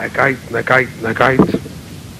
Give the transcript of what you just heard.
Hij kijkt, hij kijkt, hij kijkt.